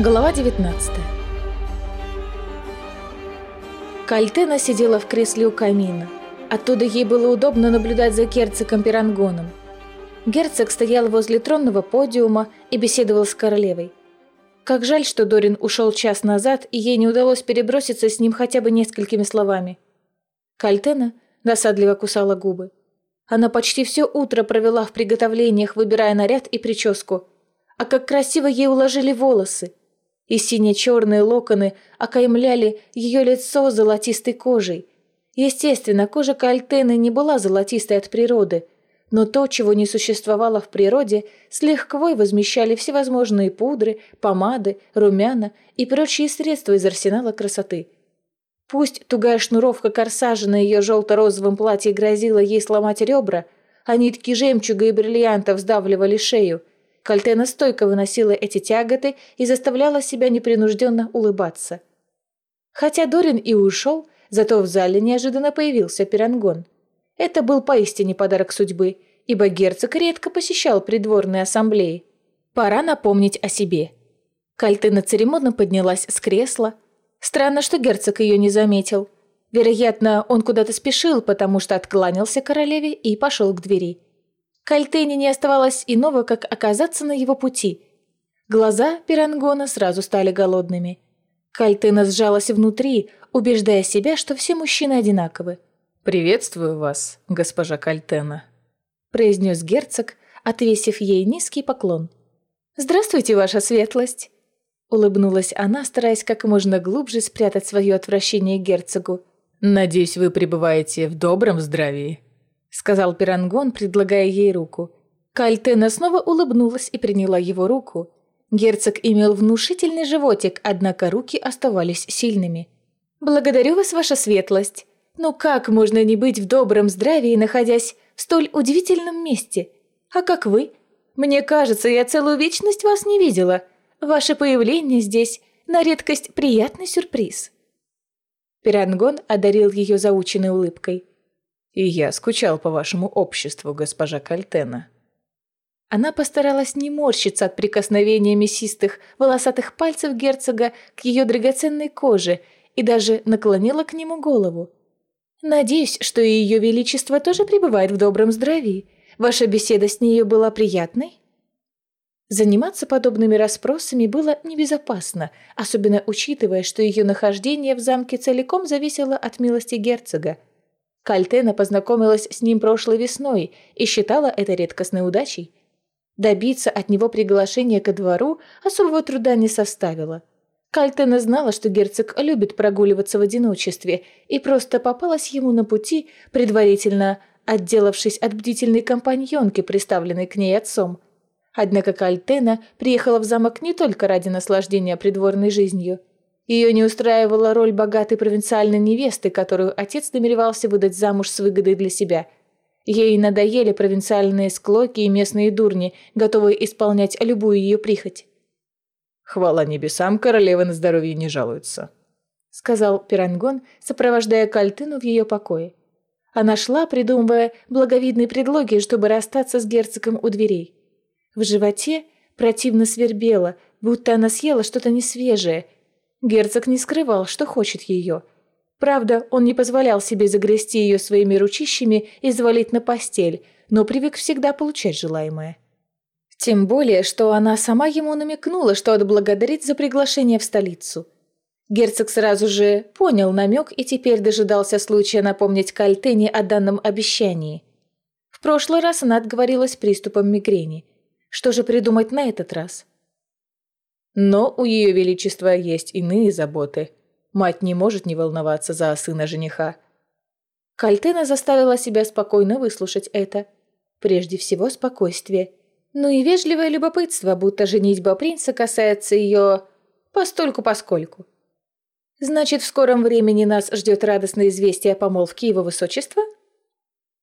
Глава 19 Кальтена сидела в кресле у камина. Оттуда ей было удобно наблюдать за герцогом Пирангоном. Герцог стоял возле тронного подиума и беседовал с королевой. Как жаль, что Дорин ушел час назад, и ей не удалось переброситься с ним хотя бы несколькими словами. Кальтена досадливо кусала губы. Она почти все утро провела в приготовлениях, выбирая наряд и прическу. А как красиво ей уложили волосы. И сине-черные локоны окаймляли ее лицо золотистой кожей. Естественно, кожа Кальтены не была золотистой от природы – но то, чего не существовало в природе, с легкой возмещали всевозможные пудры, помады, румяна и прочие средства из арсенала красоты. Пусть тугая шнуровка корсажа на ее желто-розовом платье грозила ей сломать ребра, а нитки жемчуга и бриллиантов сдавливали шею, Кальтена стойко выносила эти тяготы и заставляла себя непринужденно улыбаться. Хотя Дорин и ушел, зато в зале неожиданно появился Пирангон – это был поистине подарок судьбы, ибо герцог редко посещал придворные ассамблеи. Пора напомнить о себе. Кальтына церемонно поднялась с кресла. Странно, что герцог ее не заметил. Вероятно, он куда-то спешил, потому что откланялся королеве и пошел к двери. Кальтене не оставалось иного, как оказаться на его пути. Глаза Пирангона сразу стали голодными. Кальтена сжалась внутри, убеждая себя, что все мужчины одинаковы. «Приветствую вас, госпожа Кальтена», – произнес герцог, отвесив ей низкий поклон. «Здравствуйте, ваша светлость!» Улыбнулась она, стараясь как можно глубже спрятать свое отвращение герцогу. «Надеюсь, вы пребываете в добром здравии», — сказал Пирангон, предлагая ей руку. Кальтена снова улыбнулась и приняла его руку. Герцог имел внушительный животик, однако руки оставались сильными. «Благодарю вас, ваша светлость!» Но как можно не быть в добром здравии, находясь в столь удивительном месте? А как вы? Мне кажется, я целую вечность вас не видела. Ваше появление здесь на редкость приятный сюрприз». Пирангон одарил ее заученной улыбкой. «И я скучал по вашему обществу, госпожа Кальтена». Она постаралась не морщиться от прикосновения мясистых, волосатых пальцев герцога к ее драгоценной коже и даже наклонила к нему голову. Надеюсь, что и Ее Величество тоже пребывает в добром здравии. Ваша беседа с ней была приятной?» Заниматься подобными расспросами было небезопасно, особенно учитывая, что ее нахождение в замке целиком зависело от милости герцога. Кальтена познакомилась с ним прошлой весной и считала это редкостной удачей. Добиться от него приглашения ко двору особого труда не составило – Кальтена знала, что герцог любит прогуливаться в одиночестве, и просто попалась ему на пути, предварительно отделавшись от бдительной компаньонки, приставленной к ней отцом. Однако Кальтена приехала в замок не только ради наслаждения придворной жизнью. Ее не устраивала роль богатой провинциальной невесты, которую отец намеревался выдать замуж с выгодой для себя. Ей надоели провинциальные склоки и местные дурни, готовые исполнять любую ее прихоть. Хвала небесам, королева на здоровье не жалуется», — сказал Пирангон, сопровождая Кальтыну в ее покое. Она шла, придумывая благовидные предлоги, чтобы расстаться с герцогом у дверей. В животе противно свербело, будто она съела что-то несвежее. Герцог не скрывал, что хочет ее. Правда, он не позволял себе загрести ее своими ручищами и завалить на постель, но привык всегда получать желаемое. Тем более, что она сама ему намекнула, что отблагодарит за приглашение в столицу. Герцог сразу же понял намек и теперь дожидался случая напомнить Кальтене о данном обещании. В прошлый раз она отговорилась приступом мигрени. Что же придумать на этот раз? Но у Ее Величества есть иные заботы. Мать не может не волноваться за сына жениха. Кальтена заставила себя спокойно выслушать это. Прежде всего, спокойствие – ну и вежливое любопытство, будто женитьба принца касается ее постольку-поскольку. Значит, в скором времени нас ждет радостное известие о помолвке его высочества?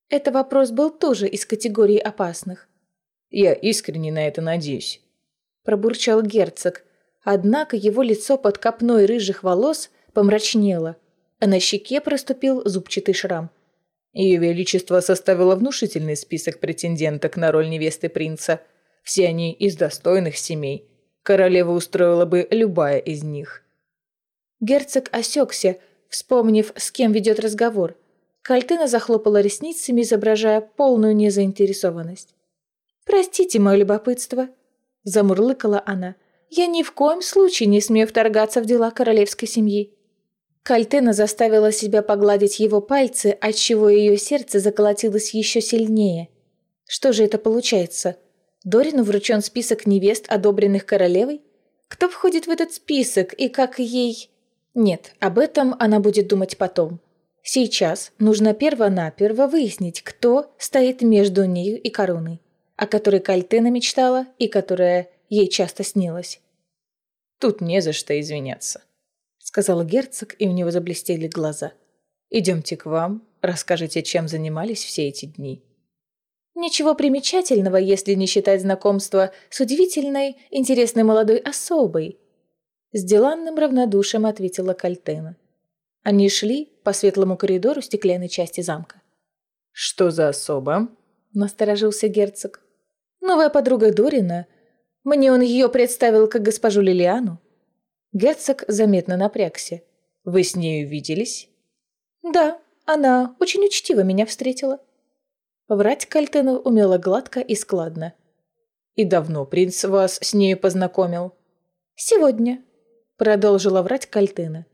Это вопрос был тоже из категории опасных. «Я искренне на это надеюсь», – пробурчал герцог. Однако его лицо под копной рыжих волос помрачнело, а на щеке проступил зубчатый шрам. Ее Величество составило внушительный список претенденток на роль невесты принца. Все они из достойных семей. Королева устроила бы любая из них. Герцог осекся, вспомнив, с кем ведет разговор. Кальтына захлопала ресницами, изображая полную незаинтересованность. «Простите мое любопытство», – замурлыкала она. «Я ни в коем случае не смею вторгаться в дела королевской семьи». Кальтена заставила себя погладить его пальцы, отчего ее сердце заколотилось еще сильнее. Что же это получается? Дорину вручен список невест, одобренных королевой? Кто входит в этот список и как ей... Нет, об этом она будет думать потом. Сейчас нужно перво-наперво выяснить, кто стоит между нею и короной, о которой Кальтена мечтала и которая ей часто снилась. «Тут не за что извиняться», — сказал герцог, и у него заблестели глаза. «Идемте к вам, расскажите, чем занимались все эти дни». Ничего примечательного, если не считать знакомства с удивительной, интересной молодой особой. С деланным равнодушием ответила Кальтена. Они шли по светлому коридору стеклянной части замка. «Что за особа?» – насторожился герцог. «Новая подруга Дорина. Мне он ее представил как госпожу Лилиану». Герцог заметно напрягся. «Вы с нею виделись?» «Да, она очень учтиво меня встретила». Врать Кальтену умела гладко и складно. «И давно принц вас с нею познакомил?» «Сегодня», — продолжила врать Кальтена.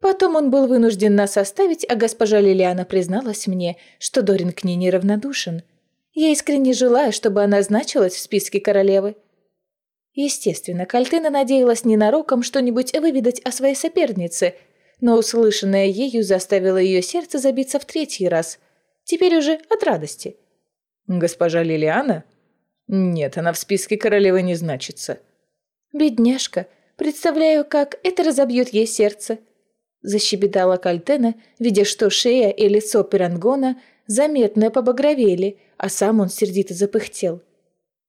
Потом он был вынужден нас оставить, а госпожа Лилиана призналась мне, что Дорин к ней неравнодушен. Я искренне желаю, чтобы она значилась в списке королевы. Естественно, Кальтена надеялась ненароком что-нибудь выведать о своей сопернице, но услышанное ею заставило ее сердце забиться в третий раз — Теперь уже от радости. «Госпожа Лилиана?» «Нет, она в списке королевы не значится». «Бедняжка, представляю, как это разобьет ей сердце». Защебетала Кальтена, видя, что шея и лицо Пирангона заметно побагровели, а сам он сердито запыхтел.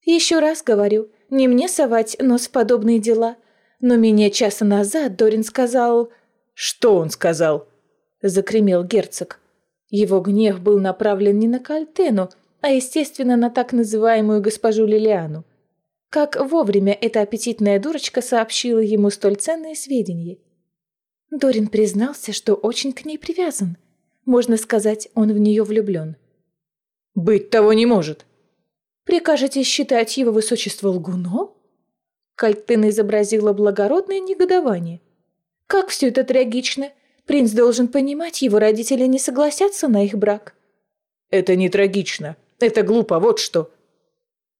«Еще раз говорю, не мне совать нос в подобные дела. Но менее часа назад Дорин сказал...» «Что он сказал?» — закремел герцог. Его гнев был направлен не на Кальтену, а, естественно, на так называемую госпожу Лилиану. Как вовремя эта аппетитная дурочка сообщила ему столь ценные сведения. Дорин признался, что очень к ней привязан. Можно сказать, он в нее влюблен. «Быть того не может!» «Прикажете считать его высочество лгуном?» Кальтена изобразила благородное негодование. «Как все это трагично! Принц должен понимать, его родители не согласятся на их брак. Это не трагично. Это глупо, вот что.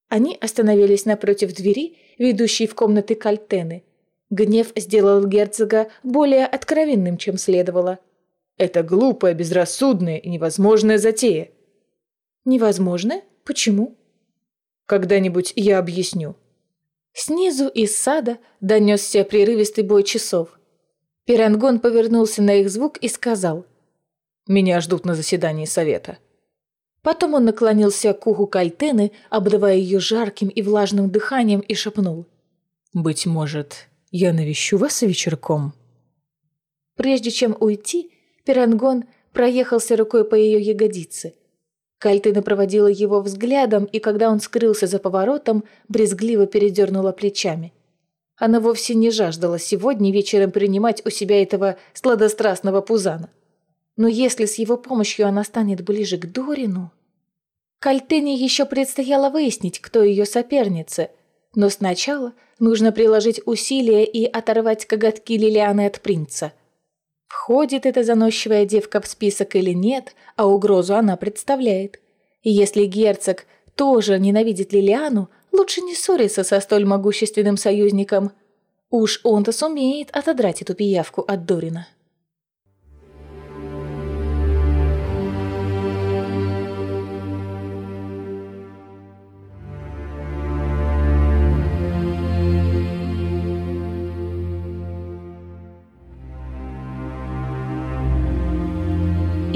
Они остановились напротив двери, ведущей в комнаты Кальтены. Гнев сделал герцога более откровенным, чем следовало. Это глупая, безрассудная и невозможная затея. Невозможно? Почему? Когда-нибудь я объясню. Снизу из сада донесся прерывистый бой часов. Пирангон повернулся на их звук и сказал. «Меня ждут на заседании совета». Потом он наклонился к уху Кальтены, обдавая ее жарким и влажным дыханием, и шепнул. «Быть может, я навещу вас вечерком?» Прежде чем уйти, Пирангон проехался рукой по ее ягодице. Кальтена проводила его взглядом, и когда он скрылся за поворотом, брезгливо передернула плечами. Она вовсе не жаждала сегодня вечером принимать у себя этого сладострастного пузана. Но если с его помощью она станет ближе к Дорину... Кальтене еще предстояло выяснить, кто ее соперница, но сначала нужно приложить усилия и оторвать коготки Лилианы от принца. Входит эта заносчивая девка в список или нет, а угрозу она представляет. И если герцог тоже ненавидит Лилиану, Лучше не ссориться со столь могущественным союзником. Уж он-то сумеет отодрать эту пиявку от Дорина.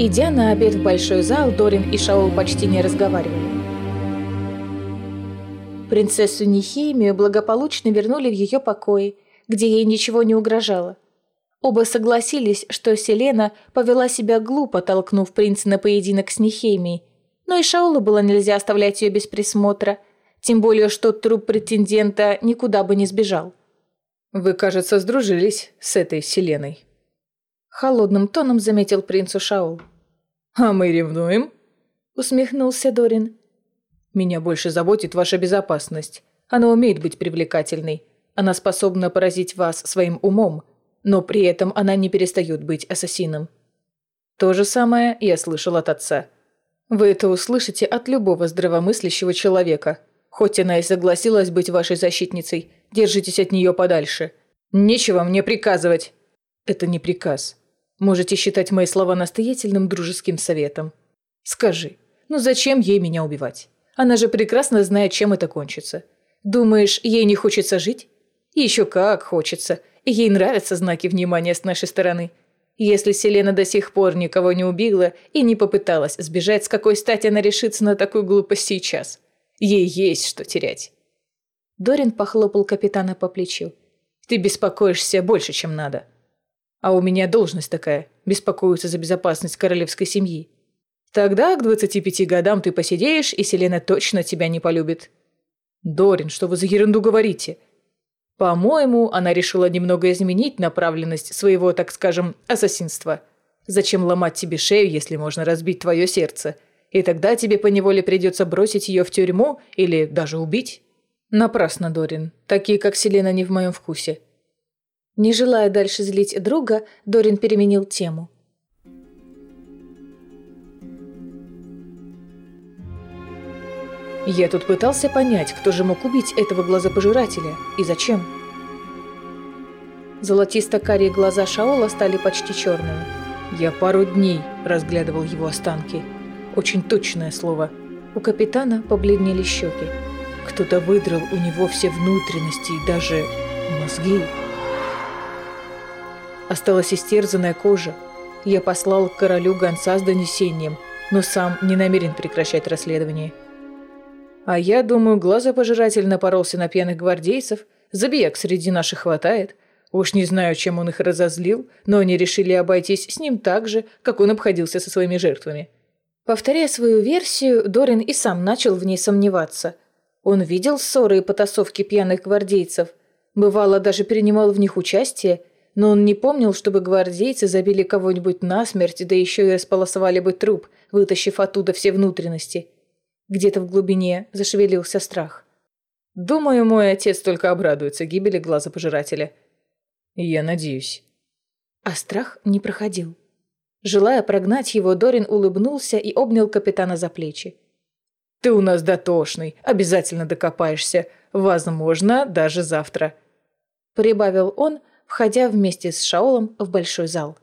Идя на обед в большой зал, Дорин и Шаол почти не разговаривали. Принцессу Нехимию благополучно вернули в ее покои, где ей ничего не угрожало. Оба согласились, что Селена повела себя глупо, толкнув принца на поединок с Нехемией, но и Шаулу было нельзя оставлять ее без присмотра, тем более что труп претендента никуда бы не сбежал. Вы, кажется, сдружились с этой Селеной. Холодным тоном заметил принцу Шаул. «А мы ревнуем?» Усмехнулся Дорин. «Меня больше заботит ваша безопасность. Она умеет быть привлекательной. Она способна поразить вас своим умом, но при этом она не перестает быть ассасином. То же самое я слышал от отца. Вы это услышите от любого здравомыслящего человека. Хоть она и согласилась быть вашей защитницей, держитесь от нее подальше. Нечего мне приказывать. Это не приказ. Можете считать мои слова настоятельным дружеским советом. Скажи, ну зачем ей меня убивать? Она же прекрасно знает, чем это кончится. Думаешь, ей не хочется жить? Еще как хочется. Ей нравятся знаки внимания с нашей стороны. Если Селена до сих пор никого не убила и не попыталась сбежать, с какой стати она решится на такую глупость сейчас? Ей есть что терять. Дорин похлопал капитана по плечу. Ты беспокоишься больше, чем надо. А у меня должность такая – беспокоиться за безопасность королевской семьи. Тогда к 25 годам ты посидеешь, и Селена точно тебя не полюбит. Дорин, что вы за ерунду говорите? По-моему, она решила немного изменить направленность своего, так скажем, ассасинства. Зачем ломать тебе шею, если можно разбить твое сердце? И тогда тебе поневоле придется бросить ее в тюрьму или даже убить? Напрасно, Дорин. Такие, как Селена, не в моем вкусе. Не желая дальше злить друга, Дорин переменил тему. Я тут пытался понять, кто же мог убить этого глазопожирателя и зачем. Золотисто-карие глаза Шаола стали почти черными. Я пару дней разглядывал его останки. Очень точное слово. У капитана побледнели щеки. Кто-то выдрал у него все внутренности и даже мозги. Осталась истерзанная кожа. Я послал к королю гонца с донесением, но сам не намерен прекращать расследование. А я думаю, глазопожиратель напоролся на пьяных гвардейцев, забияк среди наших хватает. Уж не знаю, чем он их разозлил, но они решили обойтись с ним так же, как он обходился со своими жертвами. Повторяя свою версию, Дорин и сам начал в ней сомневаться. Он видел ссоры и потасовки пьяных гвардейцев, бывало, даже принимал в них участие – но он не помнил, чтобы гвардейцы забили кого-нибудь насмерть, да еще и располосовали бы труп, вытащив оттуда все внутренности. Где-то в глубине зашевелился страх. «Думаю, мой отец только обрадуется гибели глаза пожирателя. Я надеюсь». А страх не проходил. Желая прогнать его, Дорин улыбнулся и обнял капитана за плечи. «Ты у нас дотошный, обязательно докопаешься. Возможно, даже завтра», — прибавил он, — входя вместе с Шаолом в большой зал.